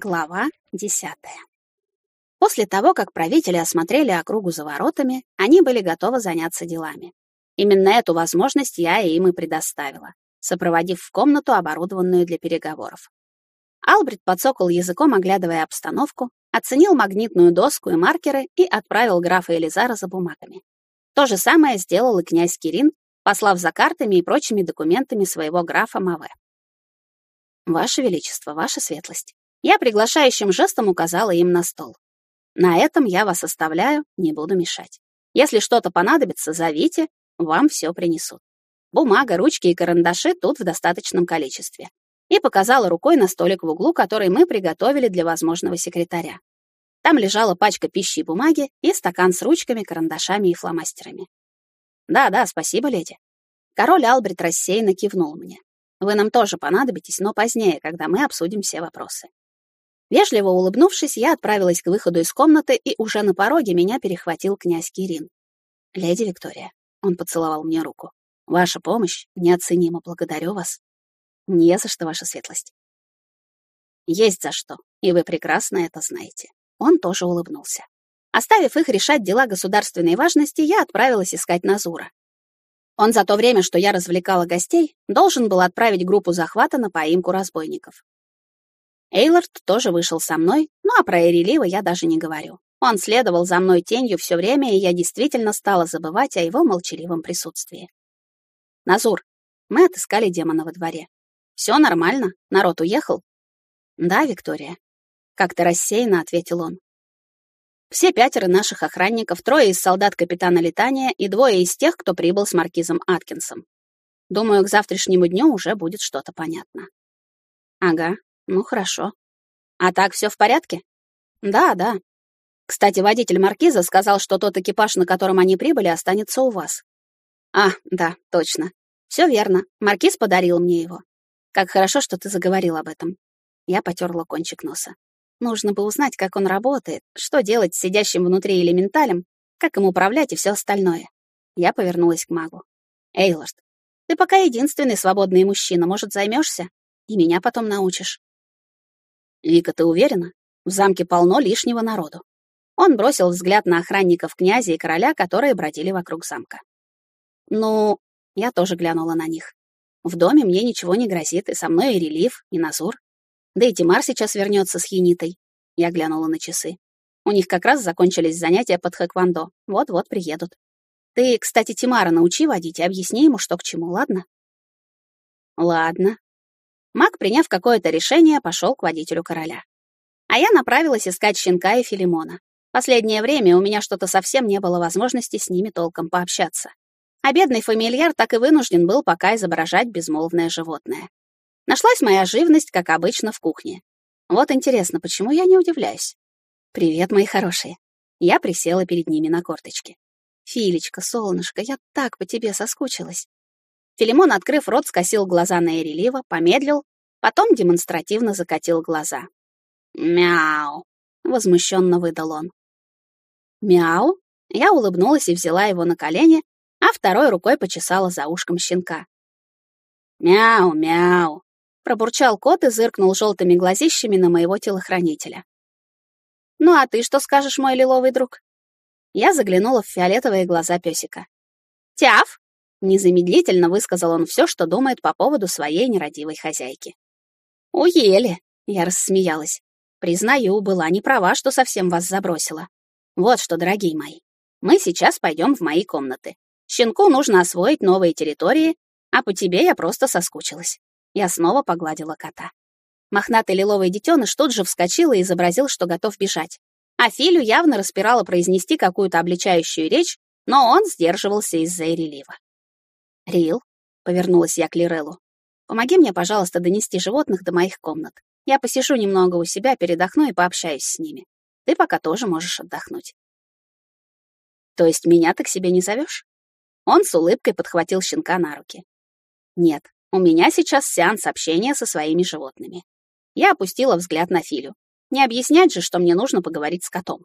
Глава десятая. После того, как правители осмотрели округу за воротами, они были готовы заняться делами. Именно эту возможность я им и предоставила, сопроводив в комнату, оборудованную для переговоров. Албрит подсокал языком, оглядывая обстановку, оценил магнитную доску и маркеры и отправил графа Элизара за бумагами. То же самое сделал и князь Кирин, послав за картами и прочими документами своего графа Маве. «Ваше Величество, Ваша Светлость, я приглашающим жестом указала им на стол. На этом я вас оставляю, не буду мешать. Если что-то понадобится, зовите, вам все принесут. Бумага, ручки и карандаши тут в достаточном количестве. И показала рукой на столик в углу, который мы приготовили для возможного секретаря. Там лежала пачка пищи и бумаги и стакан с ручками, карандашами и фломастерами. «Да-да, спасибо, леди». Король Албрит рассеянно кивнул мне. «Вы нам тоже понадобитесь, но позднее, когда мы обсудим все вопросы». Вежливо улыбнувшись, я отправилась к выходу из комнаты, и уже на пороге меня перехватил князь Кирин. «Леди Виктория», — он поцеловал мне руку, — «ваша помощь неоценима, благодарю вас». «Не за что, ваша светлость». «Есть за что, и вы прекрасно это знаете». Он тоже улыбнулся. Оставив их решать дела государственной важности, я отправилась искать Назура. Он за то время, что я развлекала гостей, должен был отправить группу захвата на поимку разбойников. Эйлорд тоже вышел со мной, ну а про Эрелива я даже не говорю. Он следовал за мной тенью все время, и я действительно стала забывать о его молчаливом присутствии. Назур, мы отыскали демона во дворе. Все нормально? Народ уехал? Да, Виктория. Как-то рассеянно ответил он. Все пятеро наших охранников, трое из солдат капитана Летания и двое из тех, кто прибыл с маркизом Аткинсом. Думаю, к завтрашнему дню уже будет что-то понятно. Ага, ну, хорошо. А так все в порядке? Да, да. Кстати, водитель Маркиза сказал, что тот экипаж, на котором они прибыли, останется у вас. А, да, точно. Все верно. Маркиз подарил мне его. Как хорошо, что ты заговорил об этом. Я потерла кончик носа. Нужно бы узнать, как он работает, что делать с сидящим внутри элементалем, как им управлять и все остальное. Я повернулась к магу. Эйлорд, ты пока единственный свободный мужчина, может, займешься? И меня потом научишь. «Вика, ты уверена? В замке полно лишнего народу». Он бросил взгляд на охранников князя и короля, которые бродили вокруг замка. «Ну...» Я тоже глянула на них. «В доме мне ничего не грозит, и со мной и Релиф, и Назур. Да и Тимар сейчас вернется с Хинитой». Я глянула на часы. У них как раз закончились занятия под хэквондо. Вот-вот приедут. Ты, кстати, Тимара научи водить и объясни ему, что к чему, ладно? Ладно, Маг, приняв какое-то решение, пошел к водителю короля. А я направилась искать щенка и Филимона. Последнее время у меня что-то совсем не было возможности с ними толком пообщаться. А бедный фамильяр так и вынужден был пока изображать безмолвное животное. Нашлась моя живность, как обычно, в кухне. Вот интересно, почему я не удивляюсь? «Привет, мои хорошие». Я присела перед ними на корточки. «Филечка, солнышко, я так по тебе соскучилась. Филимон, открыв рот, скосил глаза на Эрелива, помедлил, потом демонстративно закатил глаза. «Мяу!» — возмущенно выдал он. «Мяу?» Я улыбнулась и взяла его на колени, а второй рукой почесала за ушком щенка. «Мяу, мяу!» — пробурчал кот и зыркнул желтыми глазищами на моего телохранителя. «Ну а ты что скажешь, мой лиловый друг?» Я заглянула в фиолетовые глаза песика. «Тяф!» Незамедлительно высказал он все, что думает по поводу своей нерадивой хозяйки. «Уели!» — я рассмеялась. «Признаю, была не права, что совсем вас забросила. Вот что, дорогие мои, мы сейчас пойдем в мои комнаты. Щенку нужно освоить новые территории, а по тебе я просто соскучилась». Я снова погладила кота. Мохнатый лиловый детеныш тут же вскочил и изобразил, что готов бежать. А Филю явно распирала произнести какую-то обличающую речь, но он сдерживался из-за ирелива. «Рил», — повернулась я к Лиреллу, — «помоги мне, пожалуйста, донести животных до моих комнат. Я посижу немного у себя, передохну и пообщаюсь с ними. Ты пока тоже можешь отдохнуть». «То есть меня ты к себе не зовешь?» Он с улыбкой подхватил щенка на руки. «Нет, у меня сейчас сеанс общения со своими животными». Я опустила взгляд на Филю. Не объяснять же, что мне нужно поговорить с котом.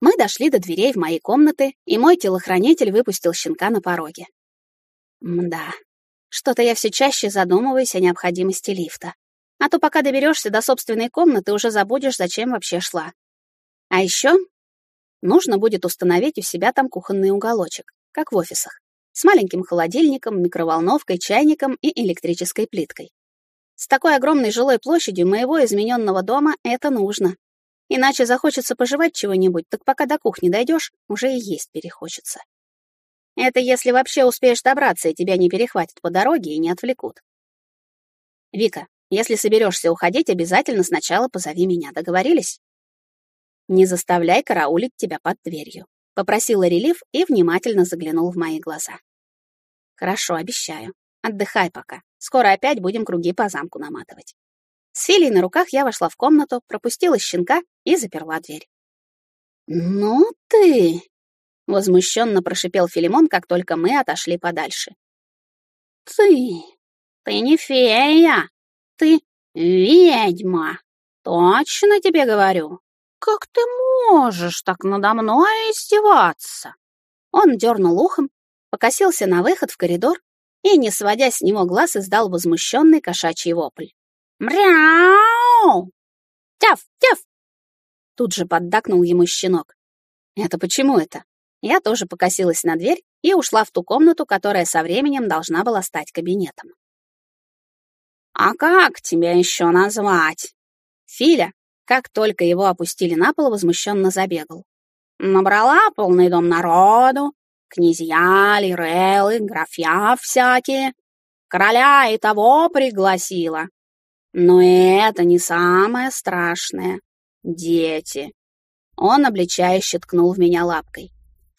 Мы дошли до дверей в мои комнаты, и мой телохранитель выпустил щенка на пороге. Мда. Что-то я все чаще задумываюсь о необходимости лифта. А то пока доберешься до собственной комнаты, уже забудешь, зачем вообще шла. А еще нужно будет установить у себя там кухонный уголочек, как в офисах, с маленьким холодильником, микроволновкой, чайником и электрической плиткой. С такой огромной жилой площадью моего измененного дома это нужно. Иначе захочется пожевать чего-нибудь, так пока до кухни дойдешь, уже и есть перехочется. Это если вообще успеешь добраться, и тебя не перехватят по дороге и не отвлекут. Вика, если соберешься уходить, обязательно сначала позови меня, договорились? Не заставляй караулить тебя под дверью, попросила Релиф и внимательно заглянул в мои глаза. Хорошо, обещаю. Отдыхай пока. Скоро опять будем круги по замку наматывать. С Филей на руках я вошла в комнату, пропустила щенка и заперла дверь. «Ну ты!» — возмущенно прошипел Филимон, как только мы отошли подальше. «Ты! Ты не фея! Ты ведьма! Точно тебе говорю! Как ты можешь так надо мной издеваться?» Он дернул ухом, покосился на выход в коридор и, не сводя с него глаз, издал возмущенный кошачий вопль. «Мряу! Тяф, тяф!» Тут же поддакнул ему щенок. «Это почему это?» Я тоже покосилась на дверь и ушла в ту комнату, которая со временем должна была стать кабинетом. «А как тебя еще назвать?» Филя, как только его опустили на пол, возмущенно забегал. «Набрала полный дом народу, князья, лирелы, графья всякие, короля и того пригласила. Но это не самое страшное. Дети». Он обличающе ткнул в меня лапкой.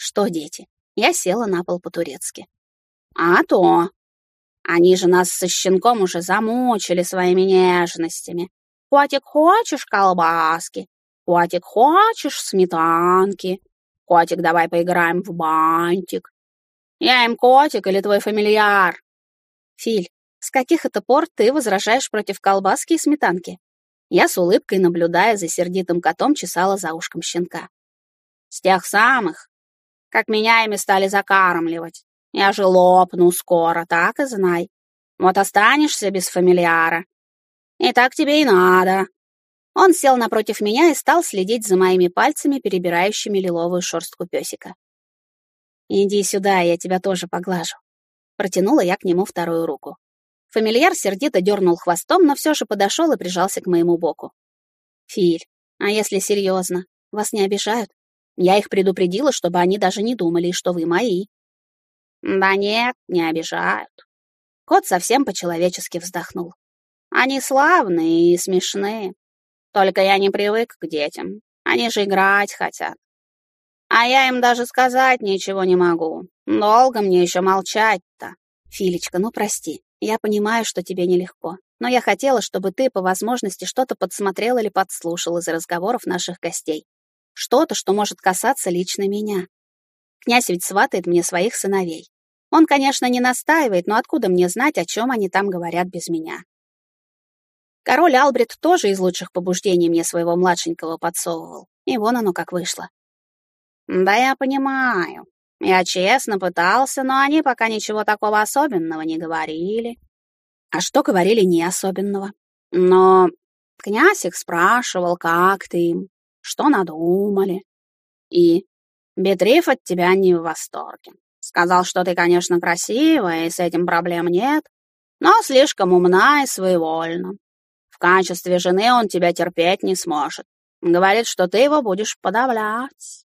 Что дети? Я села на пол по-турецки. А то. Они же нас со щенком уже замучили своими нежностями. Котик, хочешь колбаски? Котик, хочешь сметанки? Котик, давай поиграем в бантик. Я им котик или твой фамильяр? Филь, с каких это пор ты возражаешь против колбаски и сметанки? Я с улыбкой, наблюдая за сердитым котом, чесала за ушком щенка. С тех самых, как меня ими стали закармливать. Я же лопну скоро, так и знай. Вот останешься без фамильяра. И так тебе и надо. Он сел напротив меня и стал следить за моими пальцами, перебирающими лиловую шерстку песика. «Иди сюда, я тебя тоже поглажу». Протянула я к нему вторую руку. Фамильяр сердито дернул хвостом, но все же подошел и прижался к моему боку. «Филь, а если серьезно, вас не обижают?» Я их предупредила, чтобы они даже не думали, что вы мои. Да нет, не обижают. Кот совсем по-человечески вздохнул. Они славные и смешные. Только я не привык к детям. Они же играть хотят. А я им даже сказать ничего не могу. Долго мне еще молчать-то. Филечка, ну прости. Я понимаю, что тебе нелегко. Но я хотела, чтобы ты по возможности что-то подсмотрел или подслушал из разговоров наших гостей. Что-то, что может касаться лично меня. Князь ведь сватает мне своих сыновей. Он, конечно, не настаивает, но откуда мне знать, о чем они там говорят без меня? Король Албрит тоже из лучших побуждений мне своего младшенького подсовывал. И вон оно как вышло. Да я понимаю. Я честно пытался, но они пока ничего такого особенного не говорили. А что говорили не особенного? Но князь их спрашивал, как ты им что надумали. И Бетриф от тебя не в восторге. Сказал, что ты, конечно, красивая, и с этим проблем нет, но слишком умна и своевольна. В качестве жены он тебя терпеть не сможет. Говорит, что ты его будешь подавлять.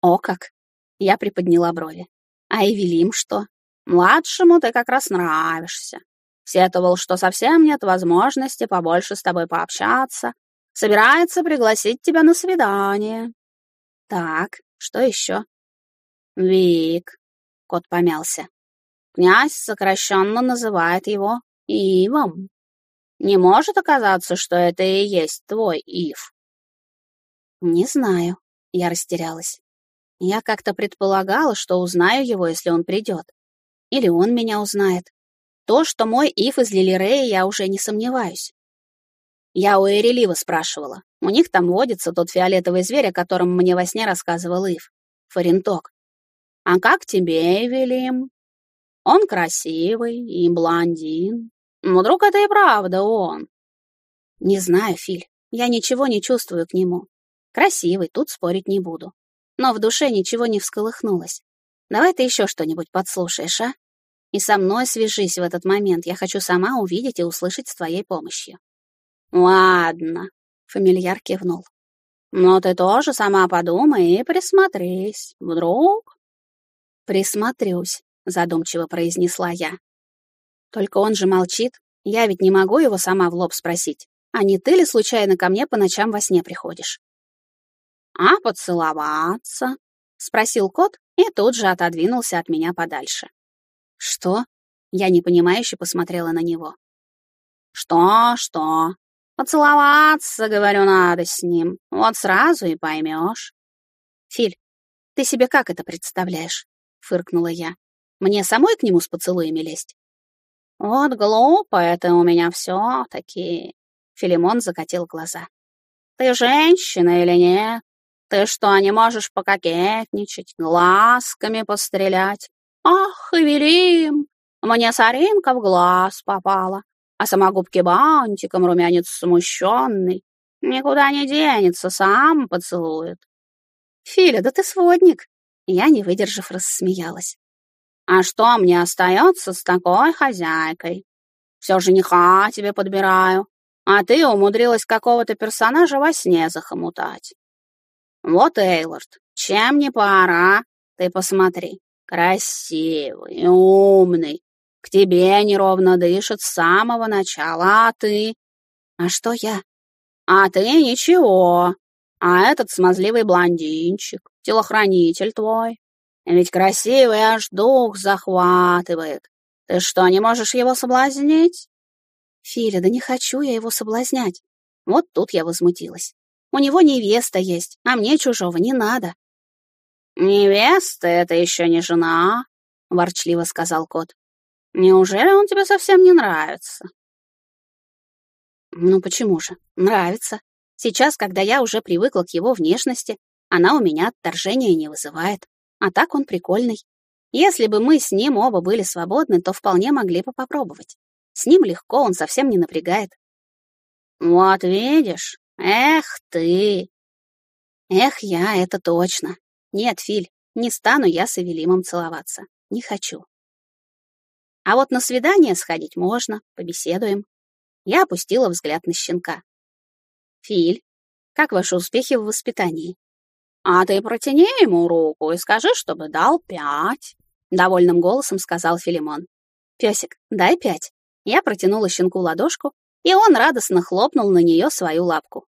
О как! Я приподняла брови. А Эвелим что? Младшему ты как раз нравишься. Сетовал, что совсем нет возможности побольше с тобой пообщаться, Собирается пригласить тебя на свидание. Так, что еще? Вик. Кот помялся. Князь сокращенно называет его Ивом. Не может оказаться, что это и есть твой Ив. Не знаю. Я растерялась. Я как-то предполагала, что узнаю его, если он придет. Или он меня узнает. То, что мой Ив из Лилирея, я уже не сомневаюсь. Я у Эрелива спрашивала. У них там водится тот фиолетовый зверь, о котором мне во сне рассказывал Ив. Фаренток. А как тебе, Эвелим? Он красивый и блондин. Но вдруг это и правда он? Не знаю, Филь, я ничего не чувствую к нему. Красивый, тут спорить не буду. Но в душе ничего не всколыхнулось. Давай ты еще что-нибудь подслушаешь, а? И со мной свяжись в этот момент. Я хочу сама увидеть и услышать с твоей помощью. Ладно, фамильяр кивнул. Но ты тоже сама подумай и присмотрись. Вдруг? Присмотрюсь, задумчиво произнесла я. Только он же молчит. Я ведь не могу его сама в лоб спросить. А не ты ли случайно ко мне по ночам во сне приходишь? А поцеловаться? Спросил кот и тут же отодвинулся от меня подальше. Что? Я непонимающе посмотрела на него. Что, что? Поцеловаться, говорю, надо с ним. Вот сразу и поймешь. Филь, ты себе как это представляешь? Фыркнула я. Мне самой к нему с поцелуями лезть? Вот глупо это у меня все-таки. Филимон закатил глаза. Ты женщина или нет? Ты что, не можешь пококетничать, глазками пострелять? Ах, Эвелим, мне соринка в глаз попала а самогубки бантиком, румянец смущенный. Никуда не денется, сам поцелует. Филя, да ты сводник. Я, не выдержав, рассмеялась. А что мне остается с такой хозяйкой? Все жениха тебе подбираю, а ты умудрилась какого-то персонажа во сне захомутать. Вот, Эйлорд, чем не пора, ты посмотри. Красивый, умный, к тебе неровно дышит с самого начала, а ты... А что я? А ты ничего. А этот смазливый блондинчик, телохранитель твой. Ведь красивый аж дух захватывает. Ты что, не можешь его соблазнить? Филя, да не хочу я его соблазнять. Вот тут я возмутилась. У него невеста есть, а мне чужого не надо. «Невеста — это еще не жена», — ворчливо сказал кот. Неужели он тебе совсем не нравится? Ну почему же? Нравится. Сейчас, когда я уже привыкла к его внешности, она у меня отторжения не вызывает. А так он прикольный. Если бы мы с ним оба были свободны, то вполне могли бы попробовать. С ним легко, он совсем не напрягает. Вот видишь, эх ты. Эх я, это точно. Нет, Филь, не стану я с Эвелимом целоваться. Не хочу. А вот на свидание сходить можно, побеседуем. Я опустила взгляд на щенка. Филь, как ваши успехи в воспитании? А ты протяни ему руку и скажи, чтобы дал пять. Довольным голосом сказал Филимон. Песик, дай пять. Я протянула щенку ладошку, и он радостно хлопнул на нее свою лапку.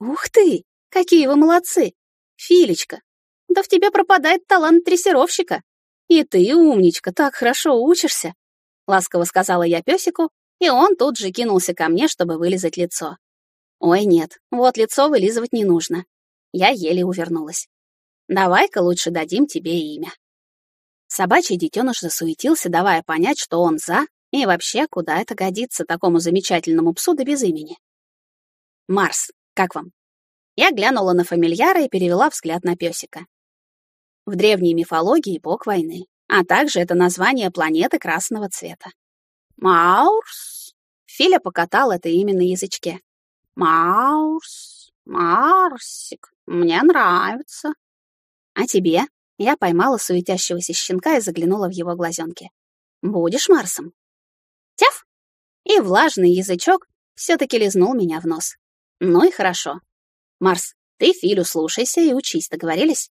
Ух ты, какие вы молодцы! Филечка, да в тебе пропадает талант дрессировщика. «И ты, умничка, так хорошо учишься!» — ласково сказала я песику, и он тут же кинулся ко мне, чтобы вылизать лицо. «Ой, нет, вот лицо вылизывать не нужно». Я еле увернулась. «Давай-ка лучше дадим тебе имя». Собачий детеныш засуетился, давая понять, что он за, и вообще, куда это годится такому замечательному псу да без имени. «Марс, как вам?» Я глянула на фамильяра и перевела взгляд на песика. В древней мифологии бог войны, а также это название планеты красного цвета. Маурс. Филя покатал это имя на язычке. Маурс, Марсик, мне нравится. А тебе? Я поймала суетящегося щенка и заглянула в его глазенки. Будешь Марсом? Тяф! И влажный язычок все-таки лизнул меня в нос. Ну и хорошо. Марс, ты Филю слушайся и учись, договорились?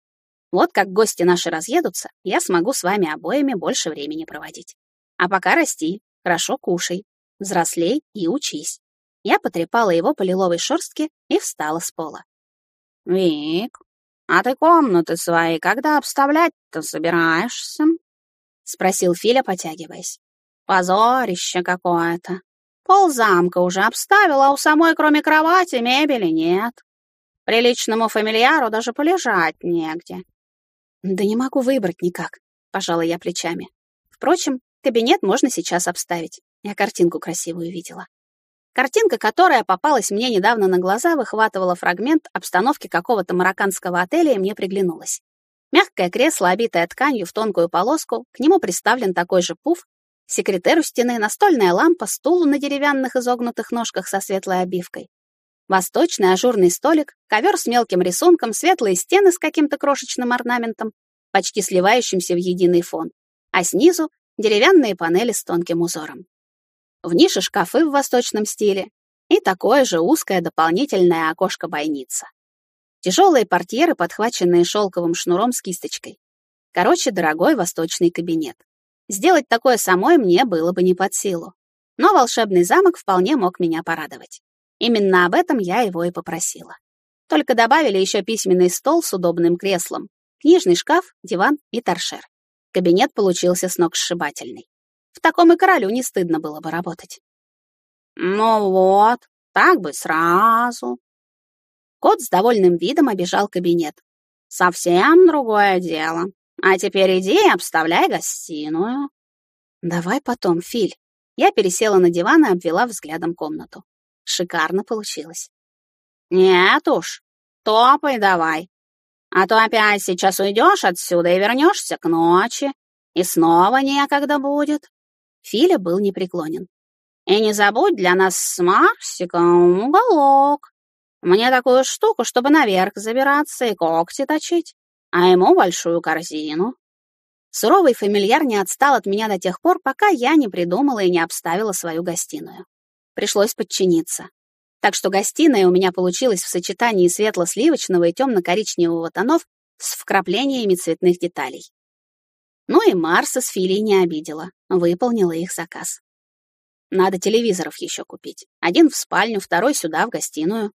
Вот как гости наши разъедутся, я смогу с вами обоими больше времени проводить. А пока расти, хорошо кушай, взрослей и учись. Я потрепала его по лиловой шерстке и встала с пола. «Вик, а ты комнаты свои когда обставлять-то собираешься?» — спросил Филя, потягиваясь. «Позорище какое-то. Пол замка уже обставила, а у самой кроме кровати мебели нет. Приличному фамильяру даже полежать негде. «Да не могу выбрать никак», — пожала я плечами. «Впрочем, кабинет можно сейчас обставить. Я картинку красивую видела». Картинка, которая попалась мне недавно на глаза, выхватывала фрагмент обстановки какого-то марокканского отеля и мне приглянулась. Мягкое кресло, обитое тканью в тонкую полоску, к нему приставлен такой же пуф, Секретер у стены, настольная лампа, стул на деревянных изогнутых ножках со светлой обивкой. Восточный ажурный столик, ковер с мелким рисунком, светлые стены с каким-то крошечным орнаментом, почти сливающимся в единый фон. А снизу — деревянные панели с тонким узором. В нише шкафы в восточном стиле и такое же узкое дополнительное окошко-бойница. Тяжелые портьеры, подхваченные шелковым шнуром с кисточкой. Короче, дорогой восточный кабинет. Сделать такое самой мне было бы не под силу. Но волшебный замок вполне мог меня порадовать. Именно об этом я его и попросила. Только добавили еще письменный стол с удобным креслом, книжный шкаф, диван и торшер. Кабинет получился сногсшибательный. В таком и королю не стыдно было бы работать. «Ну вот, так бы сразу», Кот с довольным видом обежал кабинет. «Совсем другое дело. А теперь иди и обставляй гостиную». «Давай потом, Филь». Я пересела на диван и обвела взглядом комнату. Шикарно получилось. «Нет уж, топай давай. А то опять сейчас уйдешь отсюда и вернешься к ночи, и снова некогда будет». Филя был непреклонен. «И не забудь для нас с Марсиком уголок. Мне такую штуку, чтобы наверх забираться и когти точить, а ему большую корзину. Суровый фамильяр не отстал от меня до тех пор, пока я не придумала и не обставила свою гостиную. Пришлось подчиниться. Так что гостиная у меня получилась в сочетании светло-сливочного и темно-коричневого тонов с вкраплениями цветных деталей. Ну и Марса с Филей не обидела, выполнила их заказ. Надо телевизоров еще купить. Один в спальню, второй сюда, в гостиную.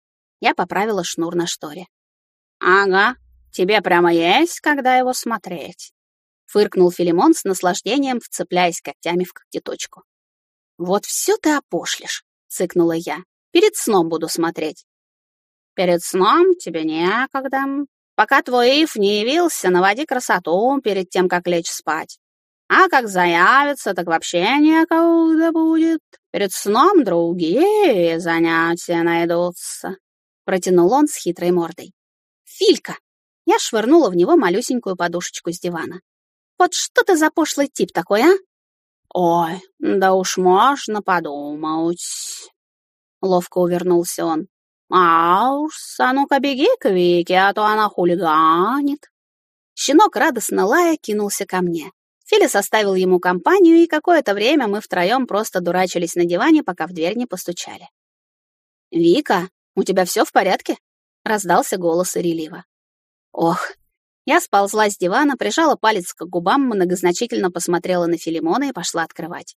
Я поправила шнур на шторе. «Ага, тебе прямо есть, когда его смотреть», — фыркнул Филимон с наслаждением, вцепляясь когтями в когтеточку. «Вот все ты опошлишь», — цыкнула я. «Перед сном буду смотреть». «Перед сном тебе некогда. Пока твой Ив не явился, наводи красоту перед тем, как лечь спать. А как заявится, так вообще некогда будет. Перед сном другие занятия найдутся протянул он с хитрой мордой. «Филька!» Я швырнула в него малюсенькую подушечку с дивана. «Вот что ты за пошлый тип такой, а?» «Ой, да уж можно подумать!» Ловко увернулся он. «Маус, а ну-ка беги к Вике, а то она хулиганит!» Щенок радостно лая кинулся ко мне. Филя составил ему компанию, и какое-то время мы втроем просто дурачились на диване, пока в дверь не постучали. «Вика!» «У тебя все в порядке?» — раздался голос Ирелива. Ох, я сползла с дивана, прижала палец к губам, многозначительно посмотрела на Филимона и пошла открывать.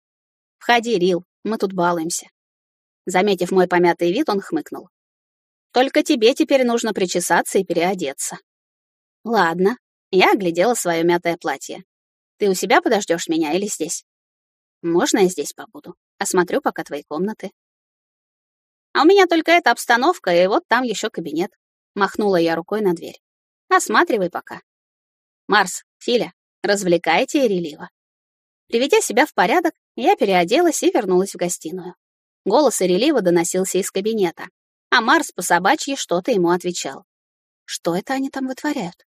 «Входи, Рил, мы тут балуемся». Заметив мой помятый вид, он хмыкнул. «Только тебе теперь нужно причесаться и переодеться». «Ладно», — я оглядела свое мятое платье. «Ты у себя подождешь меня или здесь?» «Можно я здесь побуду? Осмотрю пока твои комнаты». А у меня только эта обстановка, и вот там еще кабинет. Махнула я рукой на дверь. Осматривай пока. Марс, Филя, развлекайте Ирелива. Приведя себя в порядок, я переоделась и вернулась в гостиную. Голос Ирелива доносился из кабинета, а Марс по собачьи что-то ему отвечал. Что это они там вытворяют?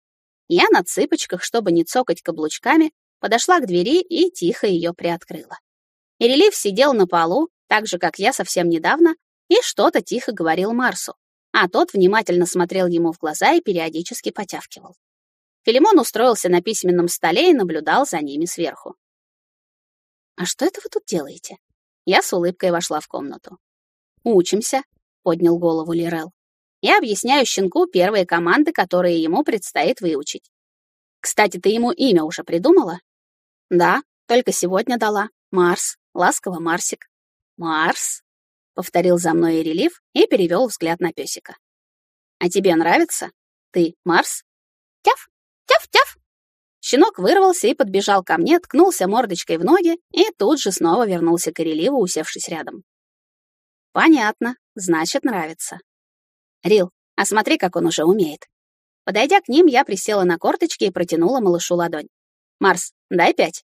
Я на цыпочках, чтобы не цокать каблучками, подошла к двери и тихо ее приоткрыла. Ирелив сидел на полу, так же, как я совсем недавно, и что-то тихо говорил Марсу, а тот внимательно смотрел ему в глаза и периодически потявкивал. Филимон устроился на письменном столе и наблюдал за ними сверху. «А что это вы тут делаете?» Я с улыбкой вошла в комнату. «Учимся», — поднял голову Лирел. «Я объясняю щенку первые команды, которые ему предстоит выучить. Кстати, ты ему имя уже придумала?» «Да, только сегодня дала. Марс. Ласково Марсик». «Марс?» — повторил за мной релиф и перевел взгляд на песика. «А тебе нравится? Ты Марс?» «Тяф! Тяф-тяф!» Щенок вырвался и подбежал ко мне, ткнулся мордочкой в ноги и тут же снова вернулся к Реливу, усевшись рядом. «Понятно, значит, нравится». «Рил, а смотри, как он уже умеет». Подойдя к ним, я присела на корточки и протянула малышу ладонь. «Марс, дай пять».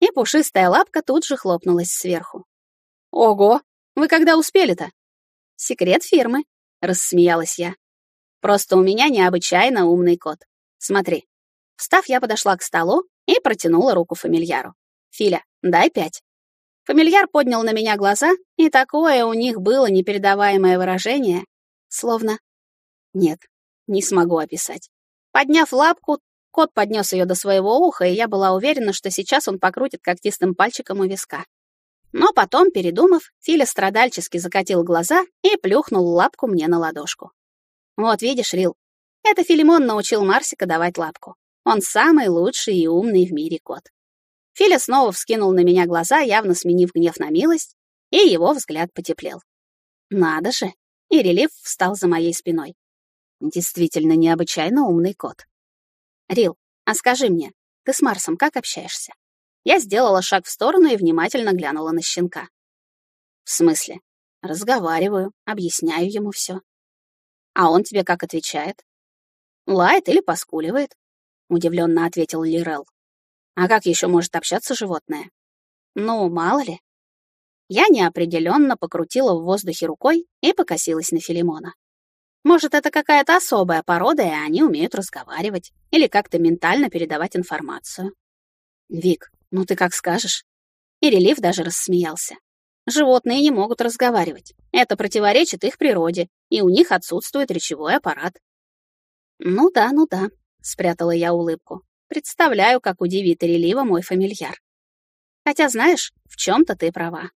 И пушистая лапка тут же хлопнулась сверху. «Ого, вы когда успели-то? Секрет фирмы, рассмеялась я. Просто у меня необычайно умный кот. Смотри. Встав, я подошла к столу и протянула руку фамильяру. Филя, дай пять. Фамильяр поднял на меня глаза, и такое у них было непередаваемое выражение, словно... Нет, не смогу описать. Подняв лапку, кот поднес ее до своего уха, и я была уверена, что сейчас он покрутит когтистым пальчиком у виска. Но потом, передумав, Филя страдальчески закатил глаза и плюхнул лапку мне на ладошку. Вот видишь, Рил, это Филимон научил Марсика давать лапку. Он самый лучший и умный в мире кот. Филя снова вскинул на меня глаза, явно сменив гнев на милость, и его взгляд потеплел. Надо же! И релиф встал за моей спиной. Действительно необычайно умный кот. Рил, а скажи мне, ты с Марсом как общаешься? Я сделала шаг в сторону и внимательно глянула на щенка. В смысле? Разговариваю, объясняю ему все. А он тебе как отвечает? Лает или поскуливает? Удивленно ответил Лирел. А как еще может общаться животное? Ну, мало ли. Я неопределенно покрутила в воздухе рукой и покосилась на Филимона. Может, это какая-то особая порода, и они умеют разговаривать или как-то ментально передавать информацию. Вик, ну ты как скажешь. И релиф даже рассмеялся. Животные не могут разговаривать. Это противоречит их природе, и у них отсутствует речевой аппарат. Ну да, ну да, спрятала я улыбку. Представляю, как удивит Релива мой фамильяр. Хотя, знаешь, в чем-то ты права.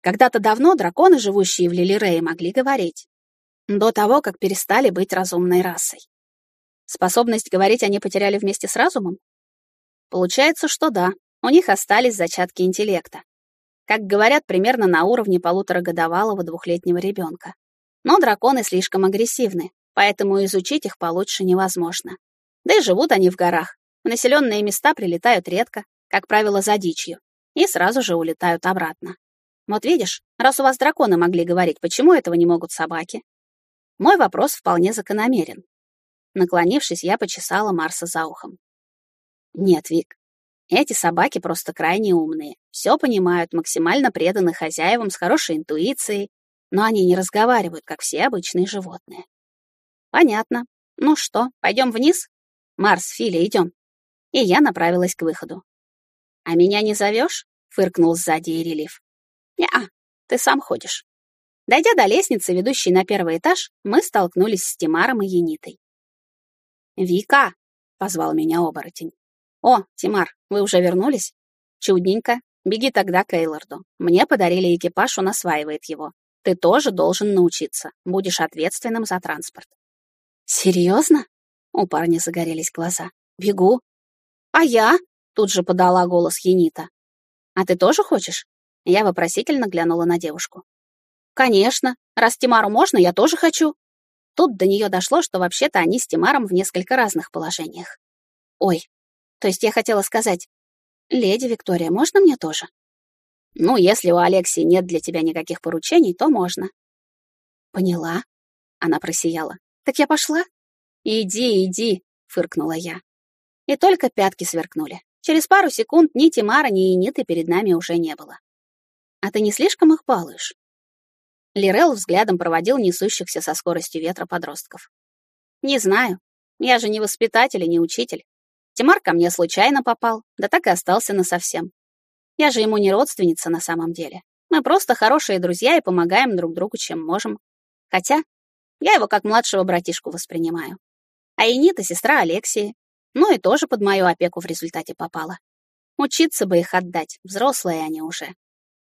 Когда-то давно драконы, живущие в Лилирее, могли говорить. До того, как перестали быть разумной расой. Способность говорить они потеряли вместе с разумом? Получается, что да, у них остались зачатки интеллекта. Как говорят, примерно на уровне полуторагодовалого двухлетнего ребенка. Но драконы слишком агрессивны, поэтому изучить их получше невозможно. Да и живут они в горах. В населенные места прилетают редко, как правило, за дичью, и сразу же улетают обратно. Вот видишь, раз у вас драконы могли говорить, почему этого не могут собаки? Мой вопрос вполне закономерен. Наклонившись, я почесала Марса за ухом. Нет, Вик, эти собаки просто крайне умные, все понимают, максимально преданы хозяевам с хорошей интуицией, но они не разговаривают, как все обычные животные. Понятно. Ну что, пойдем вниз? Марс, Филя, идем. И я направилась к выходу. А меня не зовешь? Фыркнул сзади Ирелив. Не-а, ты сам ходишь. Дойдя до лестницы, ведущей на первый этаж, мы столкнулись с Тимаром и Енитой. «Вика!» — позвал меня оборотень. «О, Тимар, вы уже вернулись? Чудненько. Беги тогда к Эйлорду. Мне подарили экипаж, он осваивает его. Ты тоже должен научиться. Будешь ответственным за транспорт». «Серьезно?» У парня загорелись глаза. «Бегу». «А я?» — тут же подала голос Енита. «А ты тоже хочешь?» Я вопросительно глянула на девушку. «Конечно. Раз Тимару можно, я тоже хочу». Тут до нее дошло, что вообще-то они с Тимаром в несколько разных положениях. «Ой, то есть я хотела сказать, леди Виктория, можно мне тоже?» «Ну, если у Алексии нет для тебя никаких поручений, то можно». «Поняла». Она просияла. «Так я пошла?» «Иди, иди», — фыркнула я. И только пятки сверкнули. Через пару секунд ни Тимара, ни Эниты перед нами уже не было. «А ты не слишком их балуешь?» Лирел взглядом проводил несущихся со скоростью ветра подростков. «Не знаю. Я же не воспитатель и не учитель. Тимар ко мне случайно попал, да так и остался насовсем. Я же ему не родственница на самом деле. Мы просто хорошие друзья и помогаем друг другу, чем можем. Хотя я его как младшего братишку воспринимаю. А Энита — сестра Алексии. Ну и тоже под мою опеку в результате попала. Учиться бы их отдать, взрослые они уже.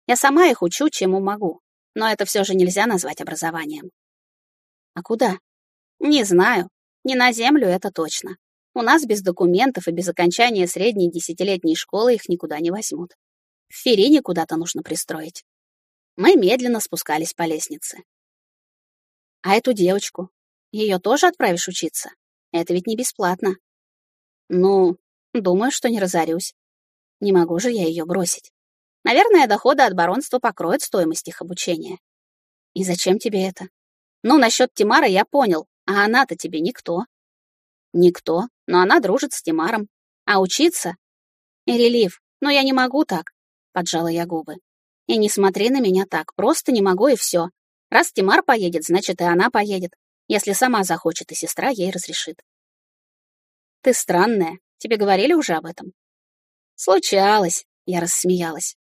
Я сама их учу, чему могу. Но это все же нельзя назвать образованием. А куда? Не знаю. Не на землю, это точно. У нас без документов и без окончания средней десятилетней школы их никуда не возьмут. В Ферине куда-то нужно пристроить. Мы медленно спускались по лестнице. А эту девочку? Ее тоже отправишь учиться? Это ведь не бесплатно. Ну, думаю, что не разорюсь. Не могу же я ее бросить. Наверное, доходы от баронства покроют стоимость их обучения. И зачем тебе это? Ну, насчет Тимара я понял, а она-то тебе никто. Никто, но она дружит с Тимаром. А учиться? Релив, но я не могу так, поджала я губы. И не смотри на меня так, просто не могу и все. Раз Тимар поедет, значит и она поедет если сама захочет, и сестра ей разрешит. Ты странная. Тебе говорили уже об этом? Случалось, я рассмеялась.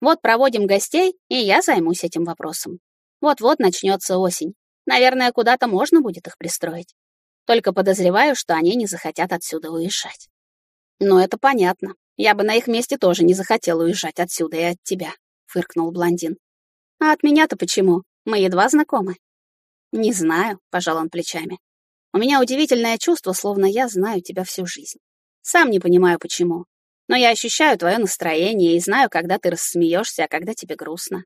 Вот проводим гостей, и я займусь этим вопросом. Вот-вот начнется осень. Наверное, куда-то можно будет их пристроить. Только подозреваю, что они не захотят отсюда уезжать. Но это понятно. Я бы на их месте тоже не захотел уезжать отсюда и от тебя, фыркнул блондин. А от меня-то почему? Мы едва знакомы. Не знаю, пожал он плечами. У меня удивительное чувство, словно я знаю тебя всю жизнь. Сам не понимаю, почему. Но я ощущаю твое настроение и знаю, когда ты рассмеешься, а когда тебе грустно.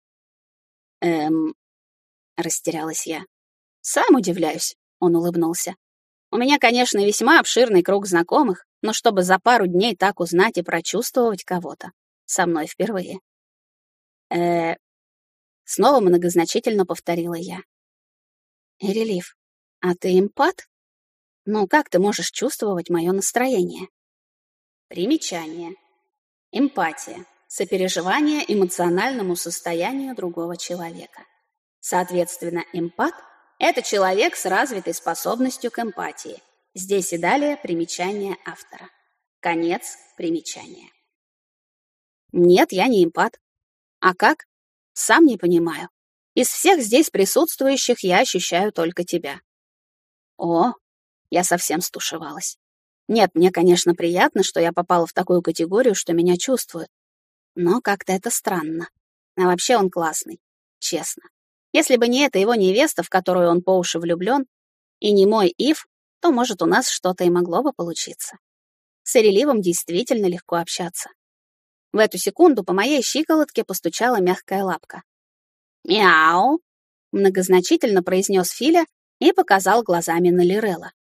Эм, растерялась я. Сам удивляюсь, он улыбнулся. У меня, конечно, весьма обширный круг знакомых, но чтобы за пару дней так узнать и прочувствовать кого-то. Со мной впервые. э Снова многозначительно повторила я. Релиф, а ты эмпат? Ну, как ты можешь чувствовать мое настроение? Примечание. Эмпатия. Сопереживание эмоциональному состоянию другого человека. Соответственно, эмпат — это человек с развитой способностью к эмпатии. Здесь и далее примечание автора. Конец примечания. Нет, я не эмпат. А как? Сам не понимаю. Из всех здесь присутствующих я ощущаю только тебя. О, я совсем стушевалась. Нет, мне, конечно, приятно, что я попала в такую категорию, что меня чувствуют. Но как-то это странно. А вообще он классный. Честно. Если бы не эта его невеста, в которую он по уши влюблен, и не мой Ив, то, может, у нас что-то и могло бы получиться. С Эреливом действительно легко общаться. В эту секунду по моей щиколотке постучала мягкая лапка. «Мяу!» — многозначительно произнес Филя и показал глазами на Лирелла.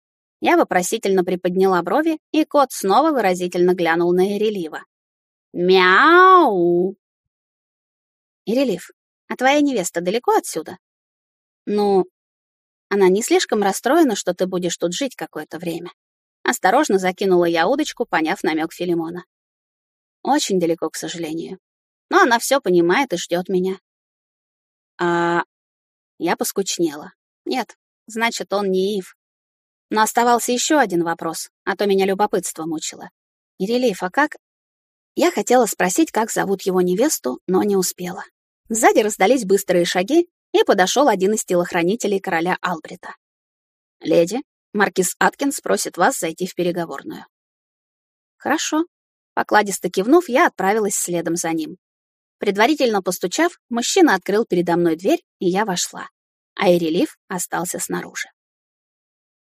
Я вопросительно приподняла брови, и кот снова выразительно глянул на Ирелива. «Мяу!» «Ирелив, а твоя невеста далеко отсюда?» «Ну, она не слишком расстроена, что ты будешь тут жить какое-то время». Осторожно закинула я удочку, поняв намек Филимона. «Очень далеко, к сожалению. Но она все понимает и ждет меня». «А...» Я поскучнела. «Нет, значит, он не Ив. Но оставался еще один вопрос, а то меня любопытство мучило. «Ирелиев, а как...» Я хотела спросить, как зовут его невесту, но не успела. Сзади раздались быстрые шаги, и подошел один из телохранителей короля Албрита. «Леди, маркиз Аткинс просит вас зайти в переговорную». «Хорошо». Покладисто кивнув, я отправилась следом за ним. Предварительно постучав, мужчина открыл передо мной дверь, и я вошла, а Ирелив остался снаружи.